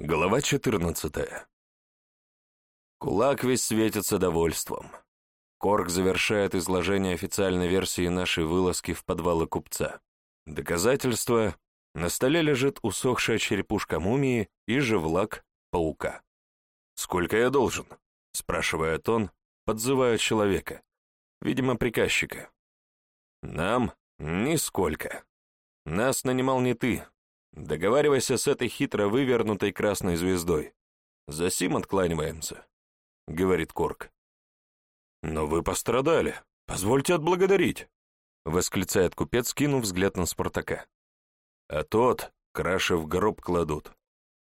Глава 14. Кулак весь светится довольством. Корк завершает изложение официальной версии нашей вылазки в подвалы купца. Доказательство — на столе лежит усохшая черепушка мумии и живлак паука. «Сколько я должен?» — спрашивает он, подзывая человека, видимо, приказчика. «Нам нисколько. Нас нанимал не ты, Договаривайся с этой хитро вывернутой красной звездой. За сим откланиваемся, — говорит Корк. Но вы пострадали. Позвольте отблагодарить, — восклицает купец, кинув взгляд на Спартака. А тот краши в гроб кладут.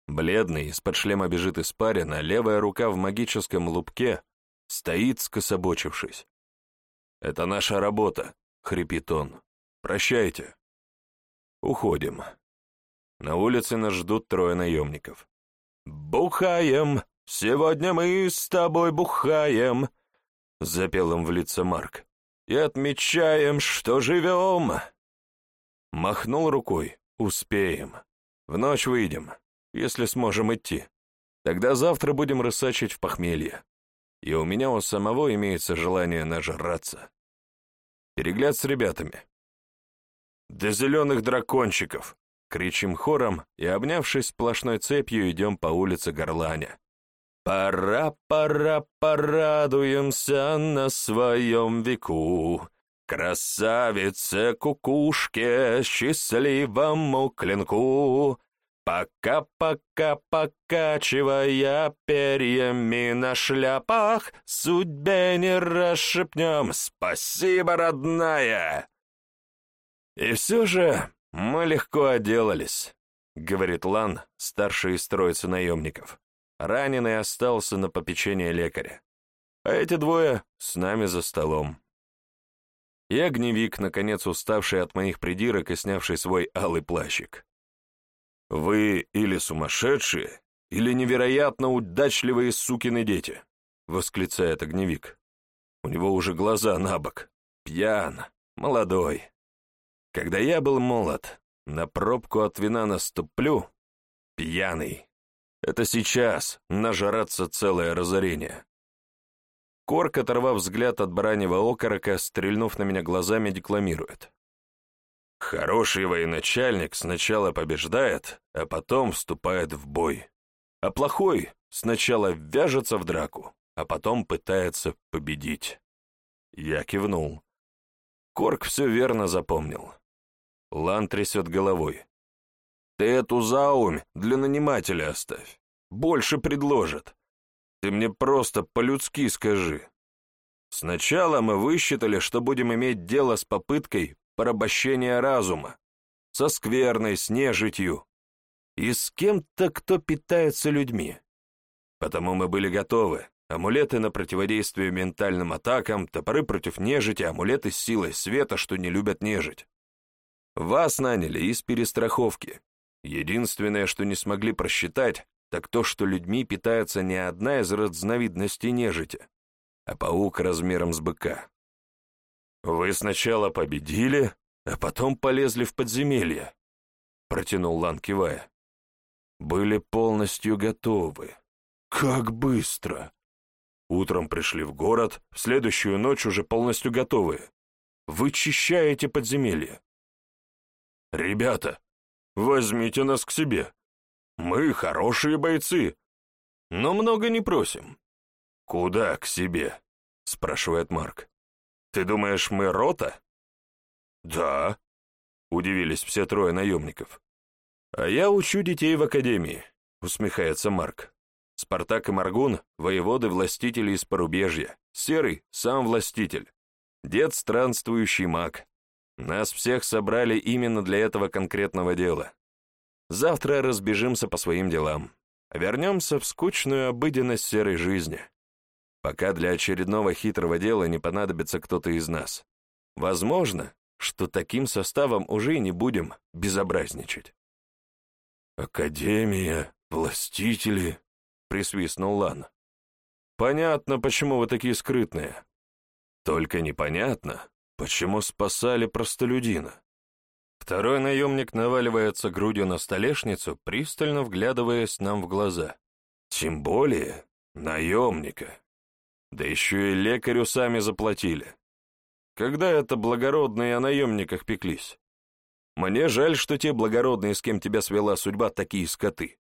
Бледный, из-под шлема бежит испарина, левая рука в магическом лупке стоит, скособочившись. «Это наша работа», — хрипит он. «Прощайте». Уходим. На улице нас ждут трое наемников. «Бухаем! Сегодня мы с тобой бухаем!» — запел им в лицо Марк. «И отмечаем, что живем!» Махнул рукой. «Успеем. В ночь выйдем, если сможем идти. Тогда завтра будем рысачить в похмелье. И у меня у самого имеется желание нажраться. Перегляд с ребятами. До зеленых дракончиков!» Кричим хором и, обнявшись сплошной цепью, идем по улице Горланя. «Пора, пора, порадуемся на своем веку, Красавице кукушке, счастливому клинку, Пока-пока, покачивая перьями на шляпах, Судьбе не расшепнем «Спасибо, родная!» И все же «Мы легко отделались», — говорит Лан, старший из троицы наемников. Раненый остался на попечение лекаря. А эти двое с нами за столом. И огневик, наконец уставший от моих придирок и снявший свой алый плащик. «Вы или сумасшедшие, или невероятно удачливые сукины дети», — восклицает огневик. У него уже глаза на бок. Пьян, молодой. Когда я был молод, на пробку от вина наступлю, пьяный. Это сейчас нажраться целое разорение. Корк, оторвав взгляд от бараньего окорока, стрельнув на меня глазами, декламирует. Хороший военачальник сначала побеждает, а потом вступает в бой. А плохой сначала вяжется в драку, а потом пытается победить. Я кивнул. Корк все верно запомнил. Лан трясет головой. «Ты эту заумь для нанимателя оставь. Больше предложат. Ты мне просто по-людски скажи. Сначала мы высчитали, что будем иметь дело с попыткой порабощения разума, со скверной, с нежитью и с кем-то, кто питается людьми. Потому мы были готовы. Амулеты на противодействие ментальным атакам, топоры против нежити, амулеты с силой света, что не любят нежить. Вас наняли из перестраховки. Единственное, что не смогли просчитать, так то, что людьми питается не одна из разновидностей нежити, а паук размером с быка. Вы сначала победили, а потом полезли в подземелье, протянул Лан, кивая. Были полностью готовы. Как быстро! Утром пришли в город, в следующую ночь уже полностью готовы. Вычищаете подземелье. «Ребята, возьмите нас к себе. Мы хорошие бойцы, но много не просим». «Куда к себе?» — спрашивает Марк. «Ты думаешь, мы рота?» «Да», — удивились все трое наемников. «А я учу детей в академии», — усмехается Марк. «Спартак и Маргун — воеводы-властители из порубежья. Серый — сам властитель. Дед — странствующий маг. Нас всех собрали именно для этого конкретного дела. Завтра разбежимся по своим делам. Вернемся в скучную обыденность серой жизни. Пока для очередного хитрого дела не понадобится кто-то из нас. Возможно, что таким составом уже и не будем безобразничать. «Академия, властители», — присвистнул Лан. «Понятно, почему вы такие скрытные. Только непонятно, Почему спасали простолюдина? Второй наемник наваливается грудью на столешницу, пристально вглядываясь нам в глаза. Тем более наемника. Да еще и лекарю сами заплатили. Когда это благородные о наемниках пеклись? Мне жаль, что те благородные, с кем тебя свела судьба, такие скоты.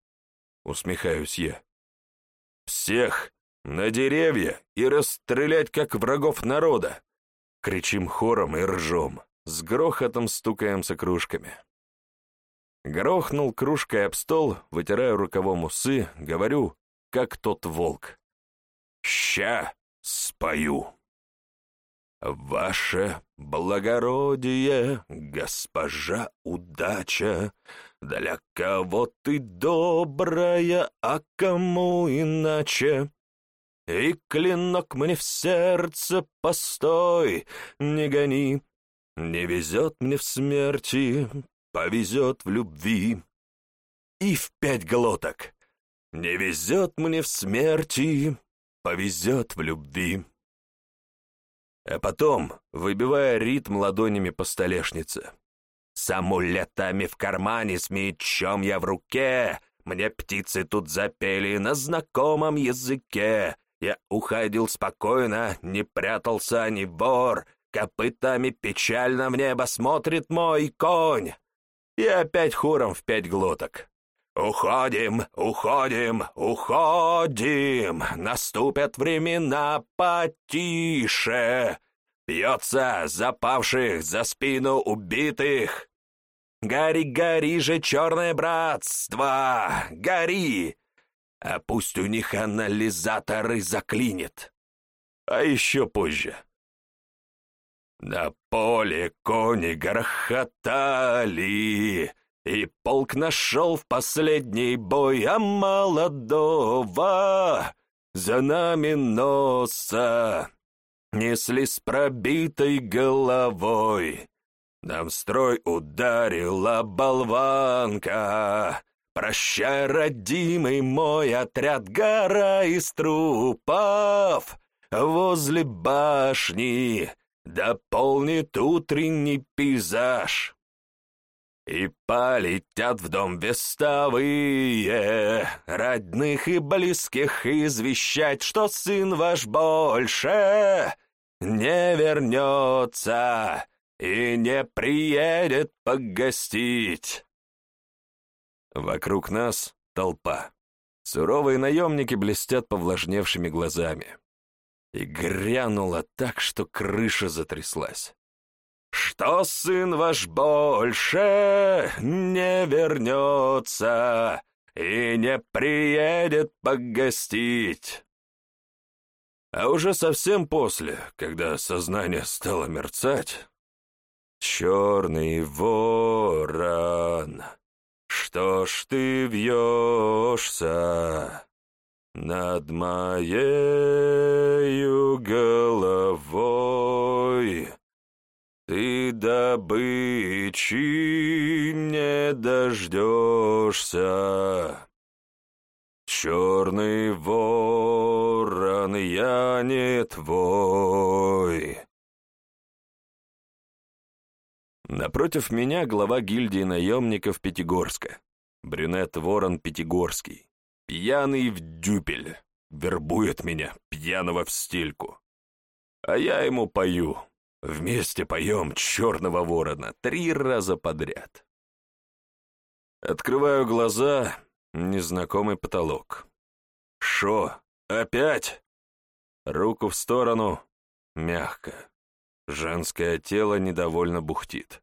Усмехаюсь я. Всех на деревья и расстрелять, как врагов народа. Кричим хором и ржем, с грохотом стукаемся кружками. Грохнул кружкой об стол, вытираю рукавом усы, говорю, как тот волк. «Ща спою!» «Ваше благородие, госпожа удача, для кого ты добрая, а кому иначе?» И клинок мне в сердце постой, не гони, Не везет мне в смерти, повезет в любви. И в пять глоток. Не везет мне в смерти, повезет в любви а потом, выбивая ритм ладонями по столешнице. «С амулетами в кармане, с мечом я в руке, мне птицы тут запели на знакомом языке. Я уходил спокойно, не прятался ни вор, копытами печально в небо смотрит мой конь. И опять хором в пять глоток. «Уходим, уходим, уходим! Наступят времена потише! Бьется запавших за спину убитых! Гори, гори же, черное братство! Гори! А пусть у них анализаторы заклинит! А еще позже!» На поле кони грохотали, и полк нашел в последний бой, а молодого за нами носа несли с пробитой головой. Нам строй ударила болванка. Прощай, родимый мой отряд, гора из трупов возле башни дополнит утренний пейзаж. И полетят в дом вестовые, родных и близких извещать, что сын ваш больше не вернется и не приедет погостить. Вокруг нас толпа. Суровые наемники блестят повлажневшими глазами. И грянуло так, что крыша затряслась что сын ваш больше не вернется и не приедет погостить. А уже совсем после, когда сознание стало мерцать, черный ворон, что ж ты вьешься над моею головой? Ты добычи не дождешься. Черный ворон, я не твой. Напротив меня глава гильдии наемников Пятигорска, брюнет Ворон Пятигорский, пьяный в дюпель, вербует меня, пьяного в стельку. А я ему пою. Вместе поем «Черного ворона» три раза подряд. Открываю глаза, незнакомый потолок. «Шо, опять?» Руку в сторону, мягко. Женское тело недовольно бухтит.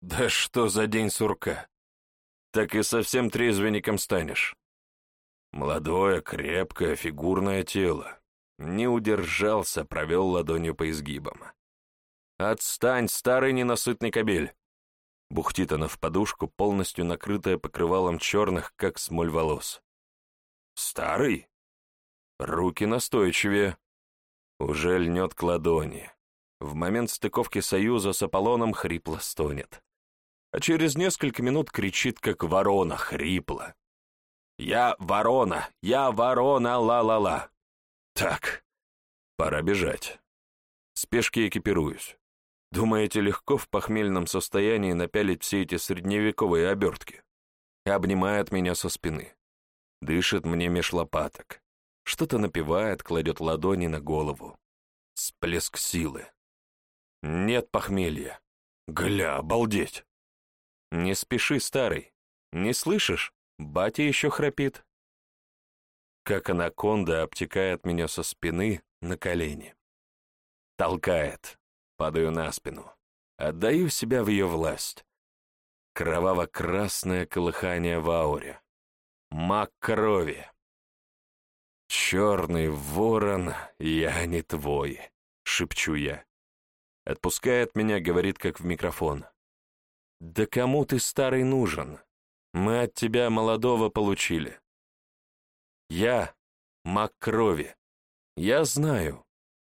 «Да что за день сурка? Так и совсем трезвенником станешь». Молодое, крепкое, фигурное тело. Не удержался, провел ладонью по изгибам. «Отстань, старый ненасытный кобель!» Бухтит она в подушку, полностью накрытая покрывалом черных, как смоль волос. «Старый?» Руки настойчивее. Уже льнет к ладони. В момент стыковки союза с Аполлоном хрипло стонет. А через несколько минут кричит, как ворона, хрипло. «Я ворона! Я ворона! Ла-ла-ла!» Так, пора бежать. Спешки экипируюсь. Думаете, легко в похмельном состоянии напялить все эти средневековые обертки? Обнимает меня со спины. Дышит мне меж лопаток. Что-то напевает, кладет ладони на голову. Сплеск силы. Нет похмелья. Гля, обалдеть! Не спеши, старый. Не слышишь? Батя еще храпит. Как анаконда обтекает меня со спины на колени. Толкает. Падаю на спину. Отдаю себя в ее власть. Кроваво-красное колыхание в ауре. Мак крови. «Черный ворон, я не твой», — шепчу я. Отпускает меня, говорит, как в микрофон. «Да кому ты, старый, нужен? Мы от тебя молодого получили. Я — маг крови. Я знаю.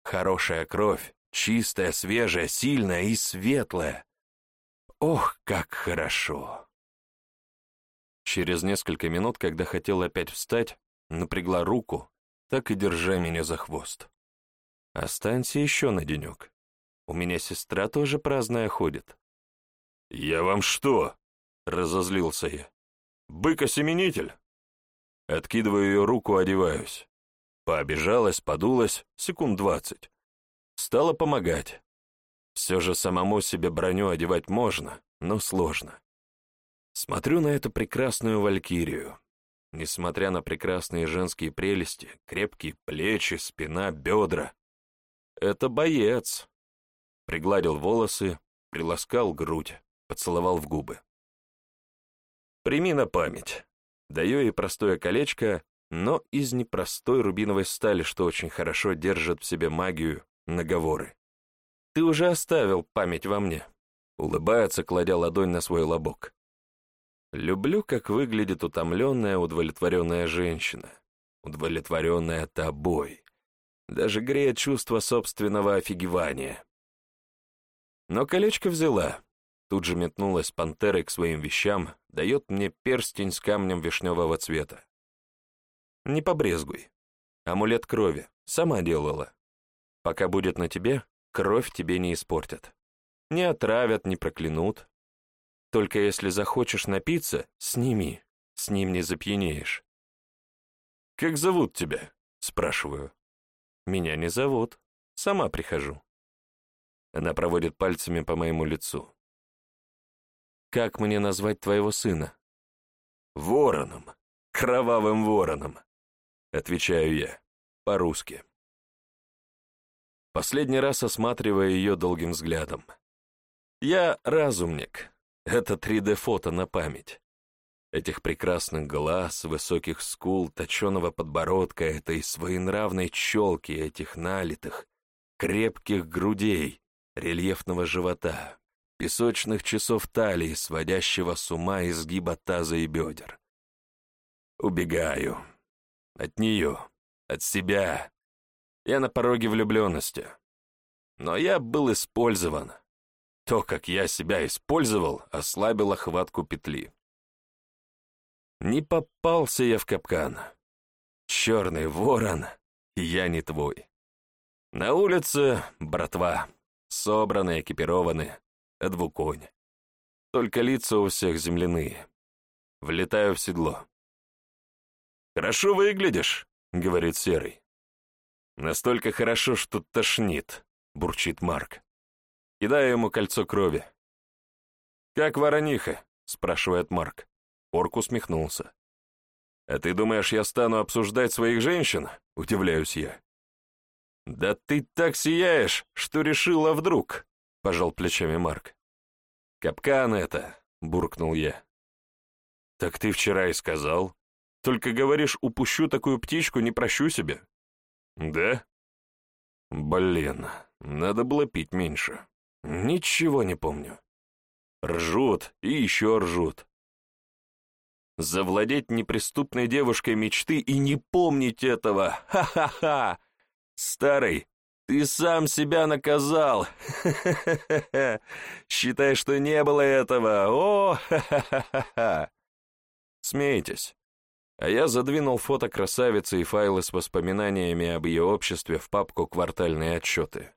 Хорошая кровь, чистая, свежая, сильная и светлая. Ох, как хорошо!» Через несколько минут, когда хотел опять встать, напрягла руку, так и держа меня за хвост. «Останься еще на денек. У меня сестра тоже праздная ходит». «Я вам что?» — разозлился я. «Бык-осеменитель?» Откидываю ее руку, одеваюсь. Пообижалась, подулась, секунд двадцать. Стала помогать. Все же самому себе броню одевать можно, но сложно. Смотрю на эту прекрасную валькирию. Несмотря на прекрасные женские прелести, крепкие плечи, спина, бедра. Это боец. Пригладил волосы, приласкал грудь, поцеловал в губы. Прими на память. Даю ей простое колечко, но из непростой рубиновой стали, что очень хорошо держит в себе магию, наговоры. Ты уже оставил память во мне. Улыбается, кладя ладонь на свой лобок. Люблю, как выглядит утомленная, удовлетворенная женщина, удовлетворенная тобой. Даже греет чувство собственного офигевания. Но колечко взяла, тут же метнулась пантерой к своим вещам, дает мне перстень с камнем вишневого цвета. Не побрезгуй. Амулет крови. Сама делала. Пока будет на тебе, кровь тебе не испортят. Не отравят, не проклянут. Только если захочешь напиться, сними, с ним не запьянеешь. «Как зовут тебя?» — спрашиваю. «Меня не зовут. Сама прихожу». Она проводит пальцами по моему лицу. «Как мне назвать твоего сына?» «Вороном. Кровавым вороном», — отвечаю я, по-русски. Последний раз осматривая ее долгим взглядом. «Я разумник, это 3D-фото на память. Этих прекрасных глаз, высоких скул, точеного подбородка, этой своенравной челки, этих налитых, крепких грудей, рельефного живота, песочных часов талии, сводящего с ума изгиба таза и бедер. Убегаю. От нее, от себя. Я на пороге влюбленности. Но я был использован, то, как я себя использовал, ослабило хватку петли. Не попался я в капкан. Черный ворон, я не твой. На улице братва, собраны, экипированы, двуконь. Только лица у всех земляные. Влетаю в седло. «Хорошо выглядишь», — говорит Серый. «Настолько хорошо, что тошнит», — бурчит Марк. Кидаю ему кольцо крови. «Как ворониха?» — спрашивает Марк. Орк усмехнулся. «А ты думаешь, я стану обсуждать своих женщин?» — удивляюсь я. «Да ты так сияешь, что решила вдруг!» — пожал плечами Марк. «Капкан это!» — буркнул я. «Так ты вчера и сказал. Только говоришь, упущу такую птичку, не прощу себе». «Да?» «Блин, надо было пить меньше». Ничего не помню. Ржут и еще ржут. Завладеть неприступной девушкой мечты и не помнить этого. Ха-ха-ха! Старый, ты сам себя наказал. Считай, что не было этого. О, ха-ха-ха! Смейтесь. А я задвинул фото красавицы и файлы с воспоминаниями об ее обществе в папку «Квартальные отчеты».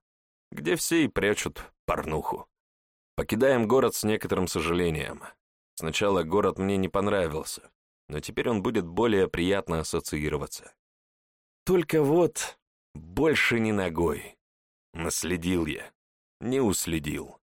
где все и прячут порнуху. Покидаем город с некоторым сожалением. Сначала город мне не понравился, но теперь он будет более приятно ассоциироваться. Только вот больше не ногой. Наследил я, не уследил.